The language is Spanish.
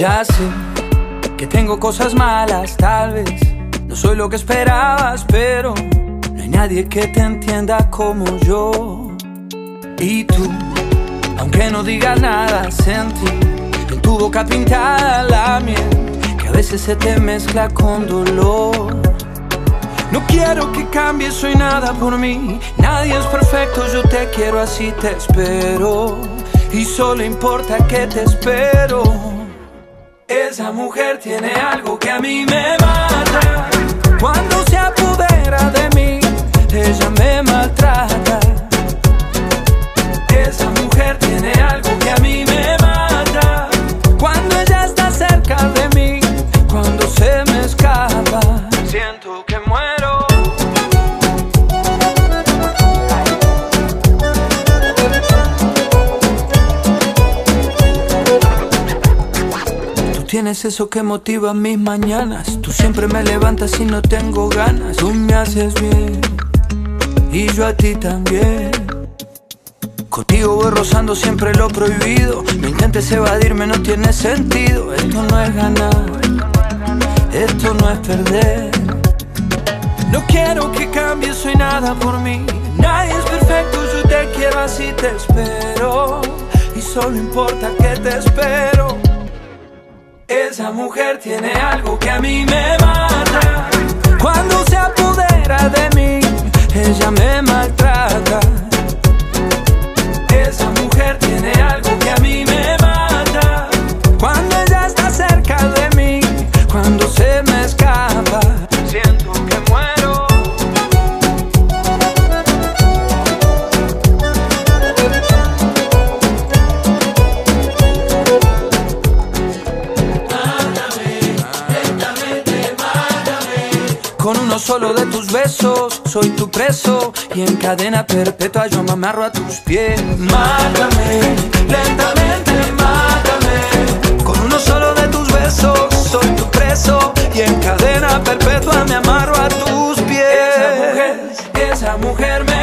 Ya sé que tengo cosas malas, tal vez no soy lo que esperabas, pero no hay nadie que te entienda como yo. Y tú, aunque no digas nada, sentí en tu boca pintada la miel que a veces se te mezcla con dolor. No quiero que cambies, soy nada por mí. Nadie es perfecto, yo te quiero así, te espero. Y solo importa que te espero. Esa mujer tiene algo que a mí me tienes eso que motiva mis mañanas. Tú siempre me levantas y no tengo ganas. Tú me haces bien y yo a ti también. Contigo voy rozando siempre lo prohibido. No intentes evadirme, no tiene sentido. Esto no es ganar, esto no es perder. No quiero que cambies, soy nada por mí. Nadie es perfecto, yo te quiero así, te espero. Y solo importa que te espero. Esa mujer tiene algo que a mí me mata. Cuando se apodera de mí, ella me Con uno solo de tus besos soy tu preso y en cadena perpetua yo me amarro a tus pies. Mátame, lentamente mátame. Con uno solo de tus besos soy tu preso y en cadena perpetua me amarro a tus pies. Esa mujer, esa mujer me